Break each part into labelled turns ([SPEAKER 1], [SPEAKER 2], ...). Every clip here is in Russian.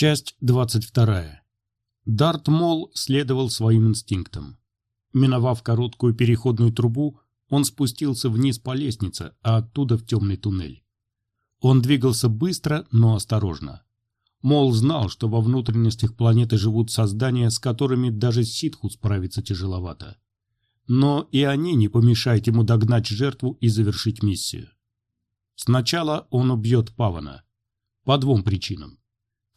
[SPEAKER 1] Часть 22. Дарт Мол следовал своим инстинктам. Миновав короткую переходную трубу, он спустился вниз по лестнице, а оттуда в темный туннель. Он двигался быстро, но осторожно. Мол знал, что во внутренностях планеты живут создания, с которыми даже ситху справиться тяжеловато. Но и они не помешают ему догнать жертву и завершить миссию. Сначала он убьет Павана. По двум причинам.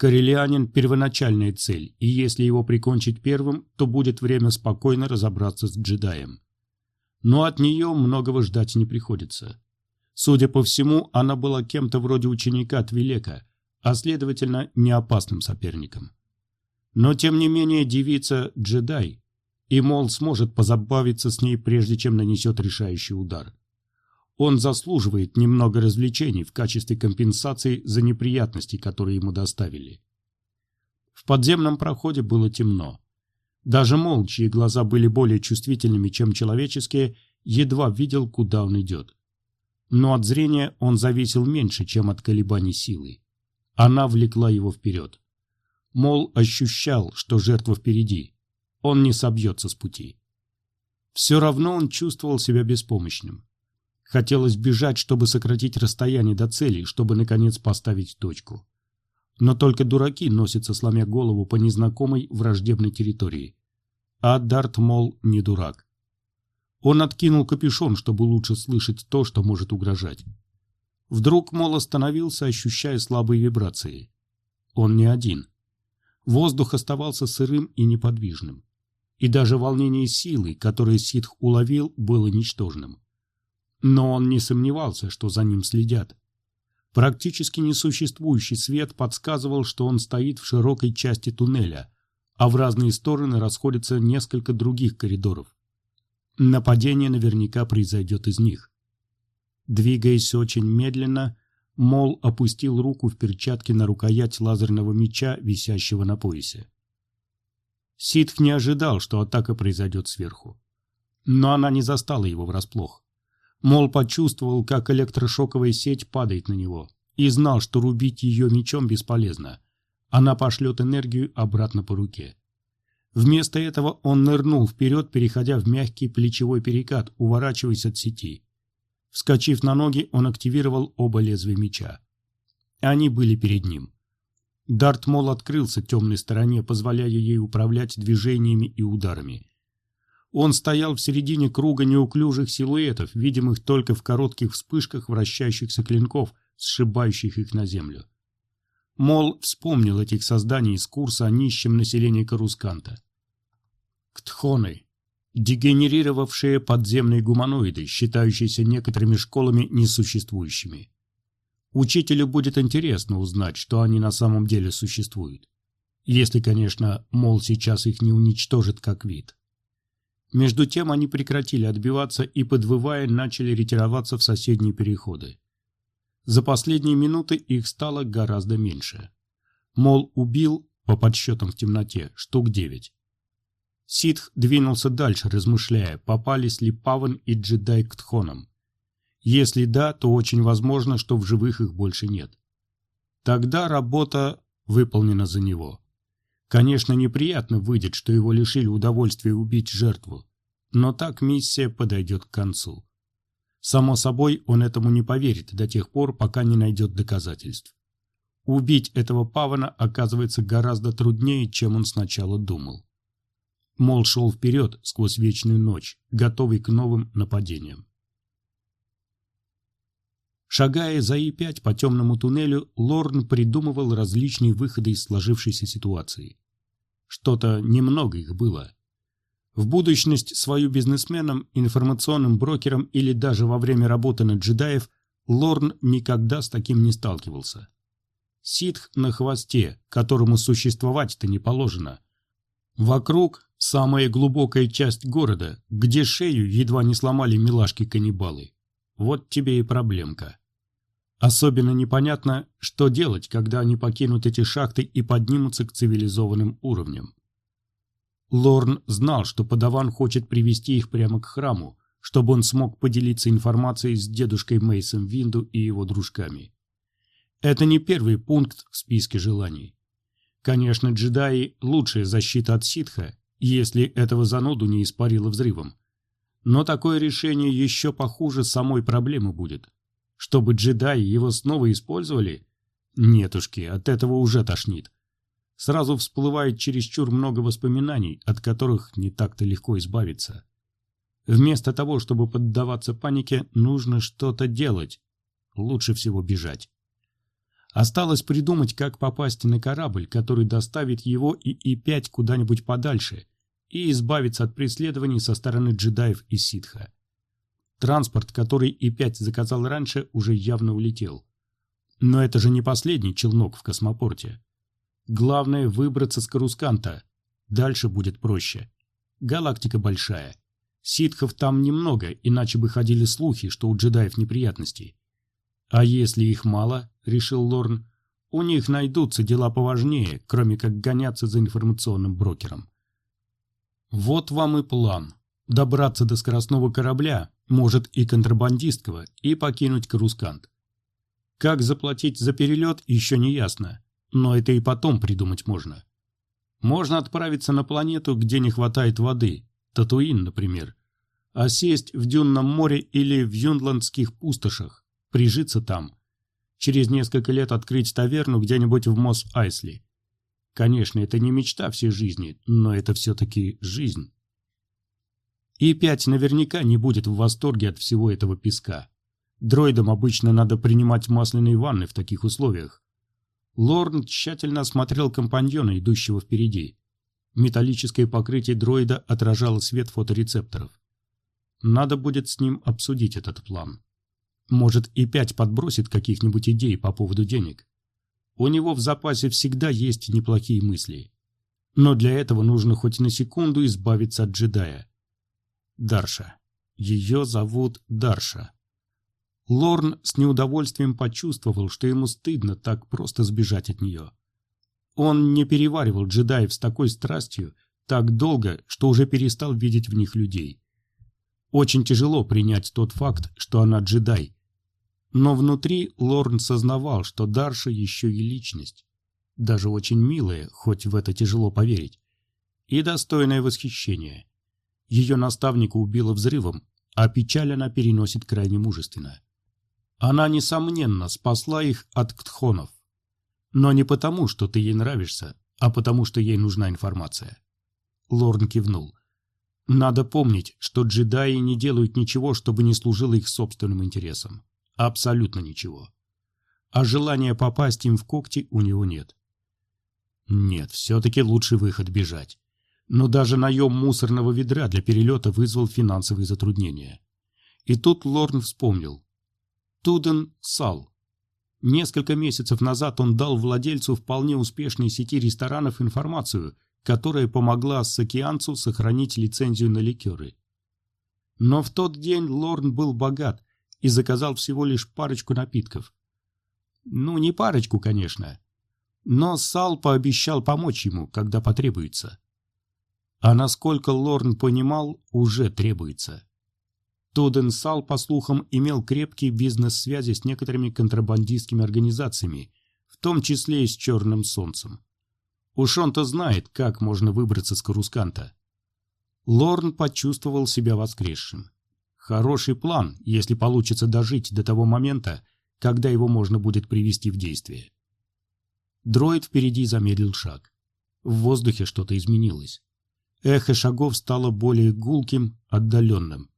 [SPEAKER 1] Карелианин – первоначальная цель, и если его прикончить первым, то будет время спокойно разобраться с джедаем. Но от нее многого ждать не приходится. Судя по всему, она была кем-то вроде ученика Твилека, а следовательно, не опасным соперником. Но тем не менее девица – джедай, и Мол сможет позабавиться с ней, прежде чем нанесет решающий удар. Он заслуживает немного развлечений в качестве компенсации за неприятности, которые ему доставили. В подземном проходе было темно. Даже Мол, чьи глаза были более чувствительными, чем человеческие, едва видел, куда он идет. Но от зрения он зависел меньше, чем от колебаний силы. Она влекла его вперед. Мол ощущал, что жертва впереди. Он не собьется с пути. Все равно он чувствовал себя беспомощным. Хотелось бежать, чтобы сократить расстояние до цели, чтобы, наконец, поставить точку. Но только дураки носятся, сломя голову по незнакомой враждебной территории. А Дарт Мол не дурак. Он откинул капюшон, чтобы лучше слышать то, что может угрожать. Вдруг Мол остановился, ощущая слабые вибрации. Он не один. Воздух оставался сырым и неподвижным. И даже волнение силы, которое Ситх уловил, было ничтожным. Но он не сомневался, что за ним следят. Практически несуществующий свет подсказывал, что он стоит в широкой части туннеля, а в разные стороны расходятся несколько других коридоров. Нападение наверняка произойдет из них. Двигаясь очень медленно, Мол опустил руку в перчатке на рукоять лазерного меча, висящего на поясе. Ситх не ожидал, что атака произойдет сверху. Но она не застала его врасплох. Мол почувствовал, как электрошоковая сеть падает на него, и знал, что рубить ее мечом бесполезно. Она пошлет энергию обратно по руке. Вместо этого он нырнул вперед, переходя в мягкий плечевой перекат, уворачиваясь от сети. Вскочив на ноги, он активировал оба лезвия меча. Они были перед ним. Дарт Мол открылся темной стороне, позволяя ей управлять движениями и ударами. Он стоял в середине круга неуклюжих силуэтов, видимых только в коротких вспышках вращающихся клинков, сшибающих их на землю. Мол вспомнил этих созданий из курса о нищем населении Карусканта. Ктхоны – дегенерировавшие подземные гуманоиды, считающиеся некоторыми школами несуществующими. Учителю будет интересно узнать, что они на самом деле существуют. Если, конечно, Мол сейчас их не уничтожит как вид. Между тем они прекратили отбиваться и, подвывая, начали ретироваться в соседние переходы. За последние минуты их стало гораздо меньше. Мол убил, по подсчетам в темноте, штук девять. Ситх двинулся дальше, размышляя, попались ли Паван и джедай к Тхонам. Если да, то очень возможно, что в живых их больше нет. Тогда работа выполнена за него. Конечно, неприятно выйдет, что его лишили удовольствия убить жертву, но так миссия подойдет к концу. Само собой, он этому не поверит до тех пор, пока не найдет доказательств. Убить этого павана оказывается гораздо труднее, чем он сначала думал. Мол шел вперед сквозь вечную ночь, готовый к новым нападениям. Шагая за И-5 по темному туннелю, Лорн придумывал различные выходы из сложившейся ситуации. Что-то немного их было. В будущность свою бизнесменом, информационным брокером или даже во время работы на джедаев Лорн никогда с таким не сталкивался. Ситх на хвосте, которому существовать-то не положено. Вокруг самая глубокая часть города, где шею едва не сломали милашки-каннибалы. Вот тебе и проблемка. Особенно непонятно, что делать, когда они покинут эти шахты и поднимутся к цивилизованным уровням. Лорн знал, что подаван хочет привести их прямо к храму, чтобы он смог поделиться информацией с дедушкой Мейсом Винду и его дружками. Это не первый пункт в списке желаний. Конечно, джедаи – лучшая защита от ситха, если этого зануду не испарило взрывом. Но такое решение еще похуже самой проблемы будет. Чтобы джедаи его снова использовали? Нетушки, от этого уже тошнит. Сразу всплывает чересчур много воспоминаний, от которых не так-то легко избавиться. Вместо того, чтобы поддаваться панике, нужно что-то делать. Лучше всего бежать. Осталось придумать, как попасть на корабль, который доставит его и И-5 куда-нибудь подальше, и избавиться от преследований со стороны джедаев и ситха. Транспорт, который И-5 заказал раньше, уже явно улетел. Но это же не последний челнок в космопорте. Главное выбраться с Карусканта. Дальше будет проще. Галактика большая. Ситхов там немного, иначе бы ходили слухи, что у джедаев неприятности. А если их мало, решил Лорн, у них найдутся дела поважнее, кроме как гоняться за информационным брокером. Вот вам и план. Добраться до скоростного корабля, может и контрабандистского, и покинуть Карускант. Как заплатить за перелет, еще не ясно, но это и потом придумать можно. Можно отправиться на планету, где не хватает воды, Татуин, например, а сесть в Дюнном море или в Юндландских пустошах, прижиться там. Через несколько лет открыть таверну где-нибудь в Мосс-Айсли. Конечно, это не мечта всей жизни, но это все-таки жизнь. И-5 наверняка не будет в восторге от всего этого песка. Дроидам обычно надо принимать масляные ванны в таких условиях. Лорн тщательно осмотрел компаньона, идущего впереди. Металлическое покрытие дроида отражало свет фоторецепторов. Надо будет с ним обсудить этот план. Может, и пять подбросит каких-нибудь идей по поводу денег. У него в запасе всегда есть неплохие мысли. Но для этого нужно хоть на секунду избавиться от джедая. Дарша. Ее зовут Дарша. Лорн с неудовольствием почувствовал, что ему стыдно так просто сбежать от нее. Он не переваривал джедаев с такой страстью так долго, что уже перестал видеть в них людей. Очень тяжело принять тот факт, что она джедай. Но внутри Лорн сознавал, что Дарша еще и личность. Даже очень милая, хоть в это тяжело поверить. И достойное восхищение. Ее наставника убило взрывом, а печаль она переносит крайне мужественно. Она, несомненно, спасла их от ктхонов. Но не потому, что ты ей нравишься, а потому, что ей нужна информация. Лорн кивнул. Надо помнить, что джедаи не делают ничего, чтобы не служило их собственным интересам. Абсолютно ничего. А желания попасть им в когти у него нет. Нет, все-таки лучший выход бежать. Но даже наем мусорного ведра для перелета вызвал финансовые затруднения. И тут Лорн вспомнил. Туден Сал. Несколько месяцев назад он дал владельцу вполне успешной сети ресторанов информацию, которая помогла Сакианцу сохранить лицензию на ликеры. Но в тот день Лорн был богат и заказал всего лишь парочку напитков. Ну, не парочку, конечно. Но Сал пообещал помочь ему, когда потребуется. А насколько Лорн понимал, уже требуется. Тоден Сал, по слухам, имел крепкие бизнес-связи с некоторыми контрабандистскими организациями, в том числе и с Черным Солнцем. Уж он-то знает, как можно выбраться с Карусканта. Лорн почувствовал себя воскресшим. Хороший план, если получится дожить до того момента, когда его можно будет привести в действие. Дроид впереди замедлил шаг. В воздухе что-то изменилось. Эхо шагов стало более гулким, отдаленным.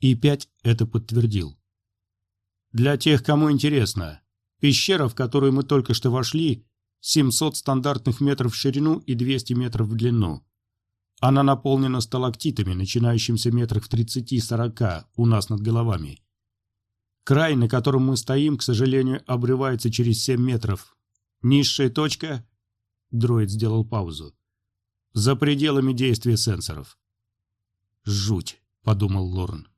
[SPEAKER 1] И пять это подтвердил. Для тех, кому интересно, пещера, в которую мы только что вошли, 700 стандартных метров в ширину и 200 метров в длину. Она наполнена сталактитами, начинающимися метрах в 30-40 у нас над головами. Край, на котором мы стоим, к сожалению, обрывается через 7 метров. Низшая точка... Дроид сделал паузу. За пределами действия сенсоров. «Жуть», — подумал Лорн.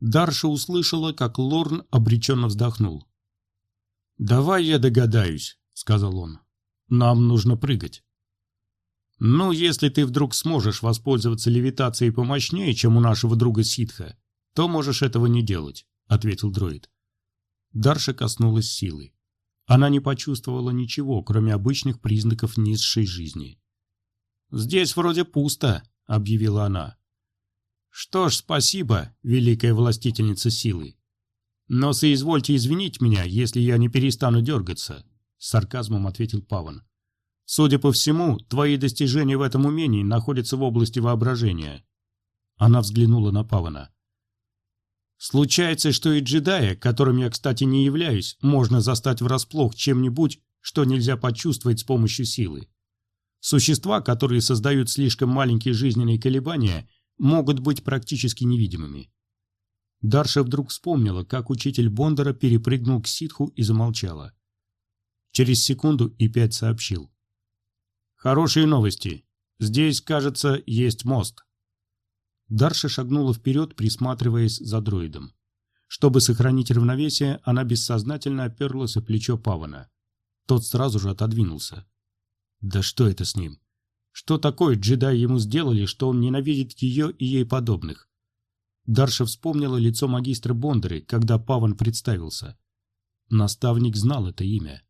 [SPEAKER 1] Дарша услышала, как Лорн обреченно вздохнул. «Давай я догадаюсь сказал он. «Нам нужно прыгать». «Ну, если ты вдруг сможешь воспользоваться левитацией помощнее, чем у нашего друга Ситха, то можешь этого не делать», — ответил дроид. Дарша коснулась силы. она не почувствовала ничего, кроме обычных признаков низшей жизни. «Здесь вроде пусто», — объявила она. «Что ж, спасибо, великая властительница силы. Но соизвольте извинить меня, если я не перестану дергаться», — с сарказмом ответил Паван. «Судя по всему, твои достижения в этом умении находятся в области воображения». Она взглянула на Павана. Случается, что и джедая, которым я, кстати, не являюсь, можно застать врасплох чем-нибудь, что нельзя почувствовать с помощью силы. Существа, которые создают слишком маленькие жизненные колебания, могут быть практически невидимыми. Дарша вдруг вспомнила, как учитель Бондара перепрыгнул к ситху и замолчала. Через секунду и пять сообщил. «Хорошие новости. Здесь, кажется, есть мост». Дарша шагнула вперед, присматриваясь за дроидом. Чтобы сохранить равновесие, она бессознательно оперлась о плечо Павана. Тот сразу же отодвинулся. Да что это с ним? Что такое джедай ему сделали, что он ненавидит ее и ей подобных? Дарша вспомнила лицо магистра Бондаря, когда Паван представился. Наставник знал это имя.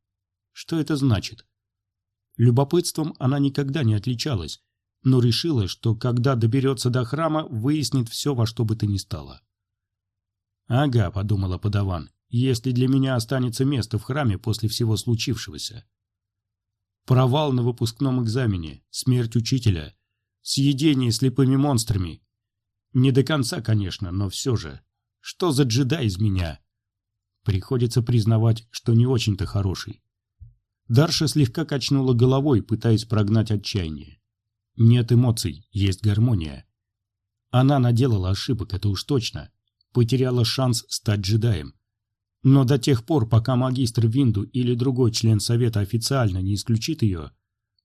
[SPEAKER 1] Что это значит? Любопытством она никогда не отличалась, но решила, что когда доберется до храма, выяснит все во что бы то ни стало. «Ага», — подумала подаван, — «если для меня останется место в храме после всего случившегося». Провал на выпускном экзамене, смерть учителя, съедение слепыми монстрами. Не до конца, конечно, но все же. Что за джедай из меня? Приходится признавать, что не очень-то хороший. Дарша слегка качнула головой, пытаясь прогнать отчаяние. Нет эмоций, есть гармония. Она наделала ошибок, это уж точно. Потеряла шанс стать джедаем. Но до тех пор, пока магистр Винду или другой член Совета официально не исключит ее,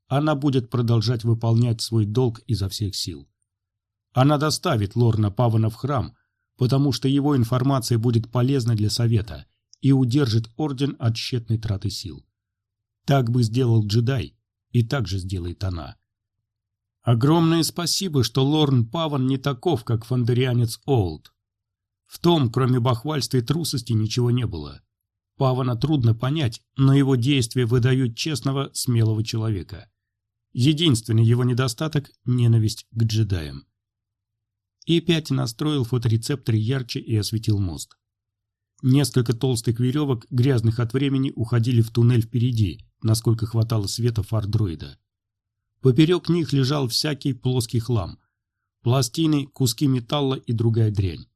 [SPEAKER 1] она будет продолжать выполнять свой долг изо всех сил. Она доставит Лорна Павана в храм, потому что его информация будет полезна для Совета и удержит Орден от тщетной траты сил. Так бы сделал джедай, и так же сделает она. Огромное спасибо, что Лорн Паван не таков, как фандарианец Олд. В том, кроме бахвальства и трусости, ничего не было. Павана трудно понять, но его действия выдают честного, смелого человека. Единственный его недостаток – ненависть к джедаям. И пять настроил фоторецептор ярче и осветил мост. Несколько толстых веревок, грязных от времени, уходили в туннель впереди, насколько хватало света фар дроида. Поперек них лежал всякий плоский хлам. Пластины, куски металла и другая дрянь.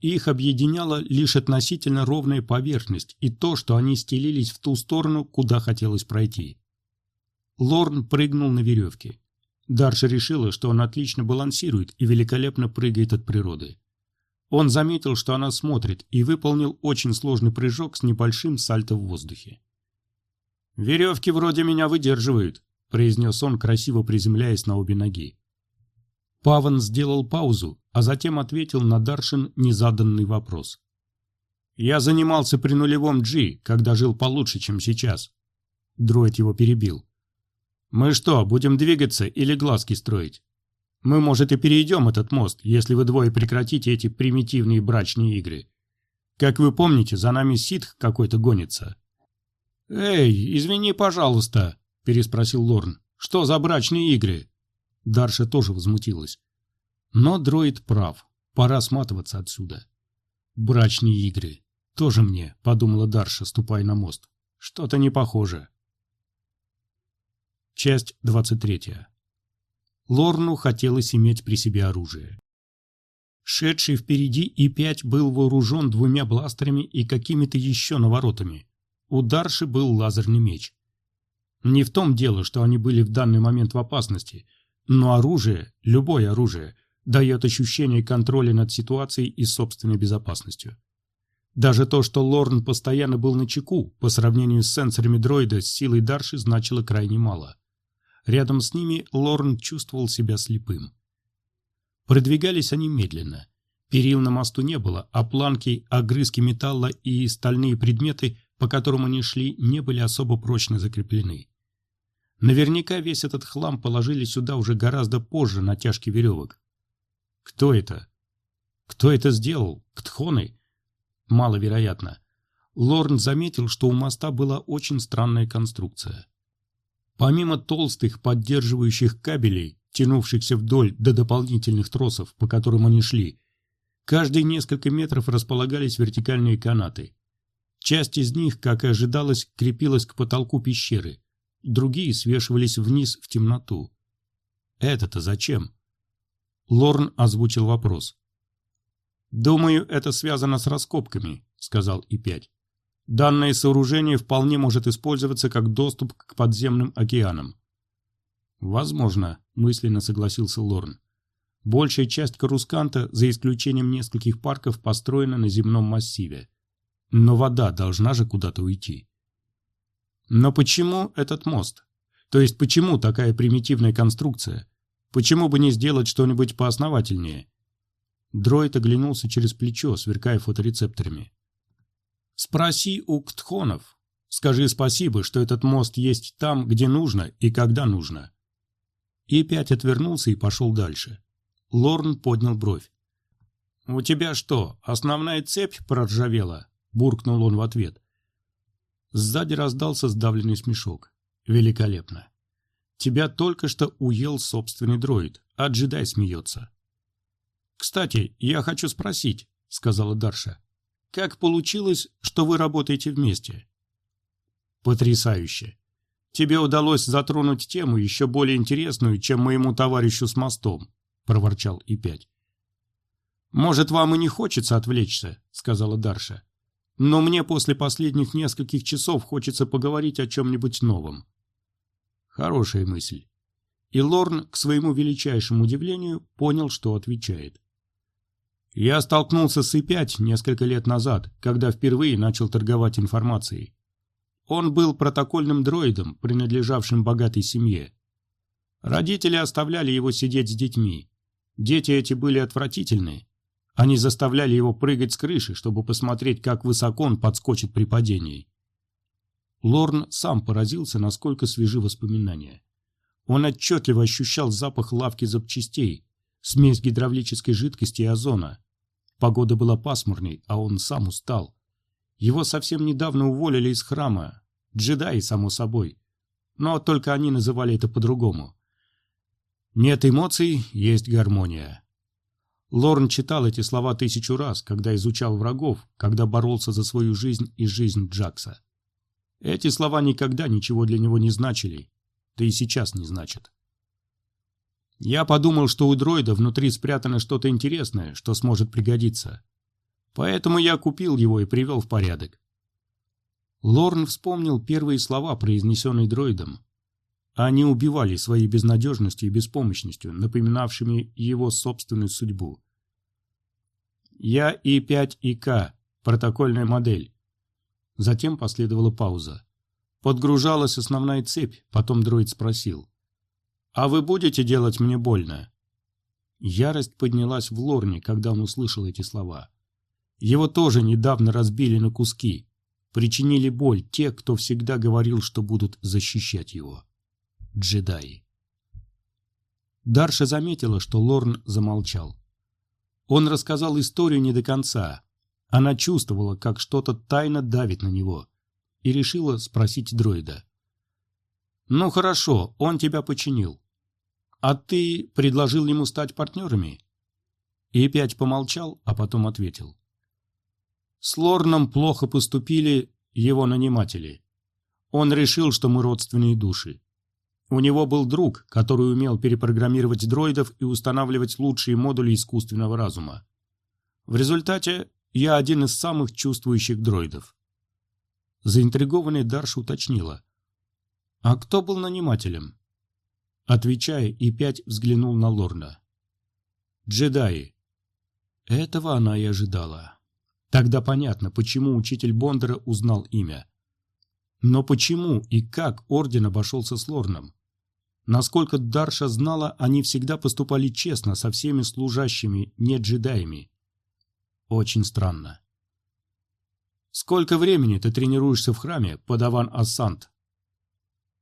[SPEAKER 1] Их объединяла лишь относительно ровная поверхность и то, что они стелились в ту сторону, куда хотелось пройти. Лорн прыгнул на веревке. Дарша решила, что он отлично балансирует и великолепно прыгает от природы. Он заметил, что она смотрит, и выполнил очень сложный прыжок с небольшим сальто в воздухе. «Веревки вроде меня выдерживают», — произнес он, красиво приземляясь на обе ноги. Паван сделал паузу, а затем ответил на Даршин незаданный вопрос. «Я занимался при нулевом G, когда жил получше, чем сейчас». Дроид его перебил. «Мы что, будем двигаться или глазки строить? Мы, может, и перейдем этот мост, если вы двое прекратите эти примитивные брачные игры. Как вы помните, за нами ситх какой-то гонится». «Эй, извини, пожалуйста», — переспросил Лорн. «Что за брачные игры?» Дарша тоже возмутилась. Но дроид прав. Пора сматываться отсюда. Брачные игры. Тоже мне, подумала Дарша, ступая на мост. Что-то не похоже. Часть 23. Лорну хотелось иметь при себе оружие. Шедший впереди И-5 был вооружен двумя бластерами и какими-то еще наворотами. У Дарши был лазерный меч. Не в том дело, что они были в данный момент в опасности, но оружие, любое оружие, дает ощущение контроля над ситуацией и собственной безопасностью. Даже то, что Лорн постоянно был на чеку, по сравнению с сенсорами дроида с силой Дарши значило крайне мало. Рядом с ними Лорн чувствовал себя слепым. Продвигались они медленно. Перил на мосту не было, а планки, огрызки металла и стальные предметы, по которым они шли, не были особо прочно закреплены. Наверняка весь этот хлам положили сюда уже гораздо позже натяжки веревок. Кто это? Кто это сделал? Ктхоны? Маловероятно. Лорн заметил, что у моста была очень странная конструкция. Помимо толстых поддерживающих кабелей, тянувшихся вдоль до дополнительных тросов, по которым они шли, каждые несколько метров располагались вертикальные канаты. Часть из них, как и ожидалось, крепилась к потолку пещеры, другие свешивались вниз в темноту. «Это-то зачем?» Лорн озвучил вопрос. «Думаю, это связано с раскопками», — сказал И-5. «Данное сооружение вполне может использоваться как доступ к подземным океанам». «Возможно», — мысленно согласился Лорн. «Большая часть Карусканта, за исключением нескольких парков, построена на земном массиве. Но вода должна же куда-то уйти». «Но почему этот мост? То есть почему такая примитивная конструкция? Почему бы не сделать что-нибудь поосновательнее?» Дроид оглянулся через плечо, сверкая фоторецепторами. «Спроси у ктхонов. Скажи спасибо, что этот мост есть там, где нужно и когда нужно». И опять отвернулся и пошел дальше. Лорн поднял бровь. «У тебя что, основная цепь проржавела?» – буркнул он в ответ. Сзади раздался сдавленный смешок. «Великолепно. Тебя только что уел собственный дроид, а джедай смеется». «Кстати, я хочу спросить», — сказала Дарша. «Как получилось, что вы работаете вместе?» «Потрясающе. Тебе удалось затронуть тему еще более интересную, чем моему товарищу с мостом», — проворчал И-5. «Может, вам и не хочется отвлечься», — сказала Дарша. «Но мне после последних нескольких часов хочется поговорить о чем-нибудь новом». Хорошая мысль. И Лорн, к своему величайшему удивлению, понял, что отвечает. Я столкнулся с И-5 несколько лет назад, когда впервые начал торговать информацией. Он был протокольным дроидом, принадлежавшим богатой семье. Родители оставляли его сидеть с детьми. Дети эти были отвратительны. Они заставляли его прыгать с крыши, чтобы посмотреть, как высоко он подскочит при падении. Лорн сам поразился, насколько свежи воспоминания. Он отчетливо ощущал запах лавки запчастей, смесь гидравлической жидкости и озона. Погода была пасмурной, а он сам устал. Его совсем недавно уволили из храма. Джедаи, само собой. Но только они называли это по-другому. Нет эмоций, есть гармония. Лорн читал эти слова тысячу раз, когда изучал врагов, когда боролся за свою жизнь и жизнь Джакса. Эти слова никогда ничего для него не значили, да и сейчас не значат. Я подумал, что у дроида внутри спрятано что-то интересное, что сможет пригодиться. Поэтому я купил его и привел в порядок. Лорн вспомнил первые слова, произнесенные дроидом. Они убивали своей безнадежностью и беспомощностью, напоминавшими его собственную судьбу. «Я И-5ИК, протокольная модель». Затем последовала пауза. Подгружалась основная цепь, потом дроид спросил. «А вы будете делать мне больно?» Ярость поднялась в Лорне, когда он услышал эти слова. Его тоже недавно разбили на куски. Причинили боль те, кто всегда говорил, что будут защищать его. Джедаи. Дарша заметила, что Лорн замолчал. Он рассказал историю не до конца. Она чувствовала, как что-то тайно давит на него, и решила спросить дроида. «Ну хорошо, он тебя починил. А ты предложил ему стать партнерами?» И опять помолчал, а потом ответил. «С Лорном плохо поступили его наниматели. Он решил, что мы родственные души. У него был друг, который умел перепрограммировать дроидов и устанавливать лучшие модули искусственного разума. В результате я один из самых чувствующих дроидов. Заинтригованная Дарша уточнила. «А кто был нанимателем?» Отвечая, и пять взглянул на Лорна. «Джедаи». Этого она и ожидала. Тогда понятно, почему учитель Бондера узнал имя. Но почему и как Орден обошелся с Лорном? Насколько Дарша знала, они всегда поступали честно со всеми служащими, не джедаями. Очень странно. «Сколько времени ты тренируешься в храме, подаван Ассант?»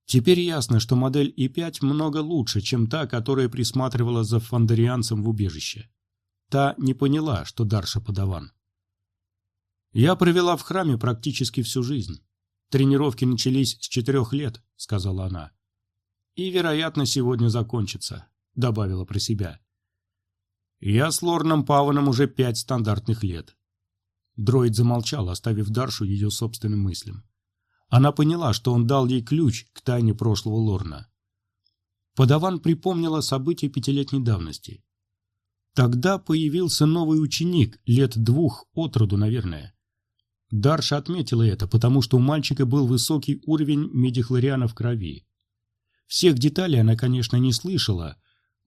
[SPEAKER 1] Теперь ясно, что модель И-5 много лучше, чем та, которая присматривала за фандарианцем в убежище. Та не поняла, что Дарша подаван. Я провела в храме практически всю жизнь. Тренировки начались с четырех лет, сказала она. И, вероятно, сегодня закончится, добавила про себя. Я с Лорном Паваном уже пять стандартных лет. Дроид замолчал, оставив Даршу ее собственным мыслям. Она поняла, что он дал ей ключ к тайне прошлого Лорна. Подаван припомнила события пятилетней давности. Тогда появился новый ученик, лет двух от роду, наверное. Дарша отметила это, потому что у мальчика был высокий уровень медихлориана в крови. Всех деталей она, конечно, не слышала,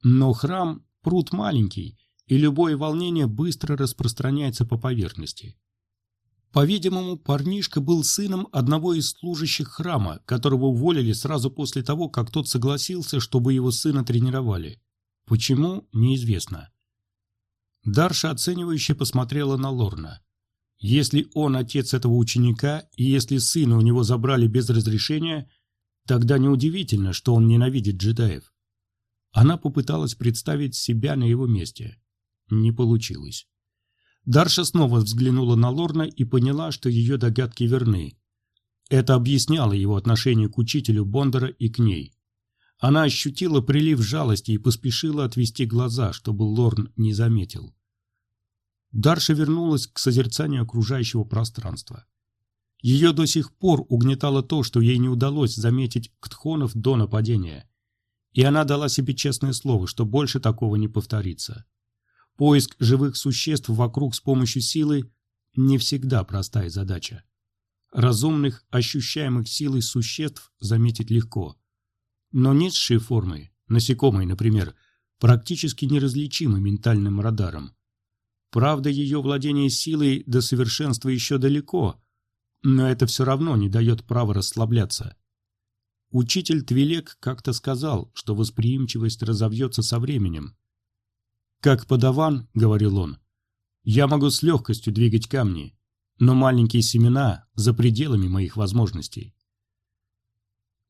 [SPEAKER 1] но храм – пруд маленький, и любое волнение быстро распространяется по поверхности. По-видимому, парнишка был сыном одного из служащих храма, которого уволили сразу после того, как тот согласился, чтобы его сына тренировали. Почему – неизвестно. Дарша оценивающе посмотрела на Лорна. Если он отец этого ученика, и если сына у него забрали без разрешения, тогда неудивительно, что он ненавидит джедаев. Она попыталась представить себя на его месте. Не получилось. Дарша снова взглянула на Лорна и поняла, что ее догадки верны. Это объясняло его отношение к учителю Бондара и к ней. Она ощутила прилив жалости и поспешила отвести глаза, чтобы Лорн не заметил. Дарша вернулась к созерцанию окружающего пространства. Ее до сих пор угнетало то, что ей не удалось заметить ктхонов до нападения. И она дала себе честное слово, что больше такого не повторится. Поиск живых существ вокруг с помощью силы не всегда простая задача. Разумных, ощущаемых силой существ заметить легко. Но низшие формы, насекомые, например, практически неразличимы ментальным радаром. Правда, ее владение силой до совершенства еще далеко, но это все равно не дает права расслабляться. Учитель Твилек как-то сказал, что восприимчивость разовьется со временем. «Как подаван», — говорил он, — «я могу с легкостью двигать камни, но маленькие семена за пределами моих возможностей».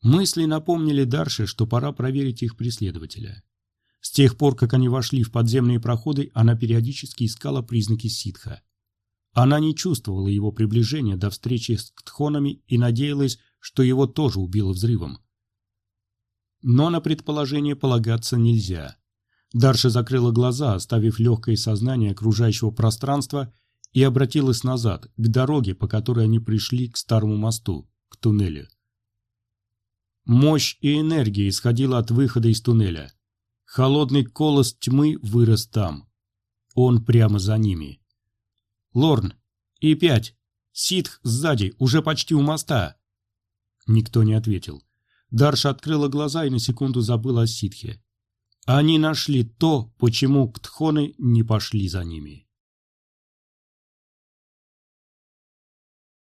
[SPEAKER 1] Мысли напомнили Дарше, что пора проверить их преследователя. С тех пор, как они вошли в подземные проходы, она периодически искала признаки ситха. Она не чувствовала его приближения до встречи с ктхонами и надеялась, что его тоже убило взрывом. Но на предположение полагаться нельзя. Дарша закрыла глаза, оставив легкое сознание окружающего пространства, и обратилась назад, к дороге, по которой они пришли к старому мосту, к туннелю. Мощь и энергия исходила от выхода из туннеля. Холодный колос тьмы вырос там. Он прямо за ними. «Лорн! И пять! Ситх сзади, уже почти у моста!» Никто не ответил. Дарша открыла глаза и на секунду забыла о ситхе. Они нашли то, почему ктхоны не пошли за ними.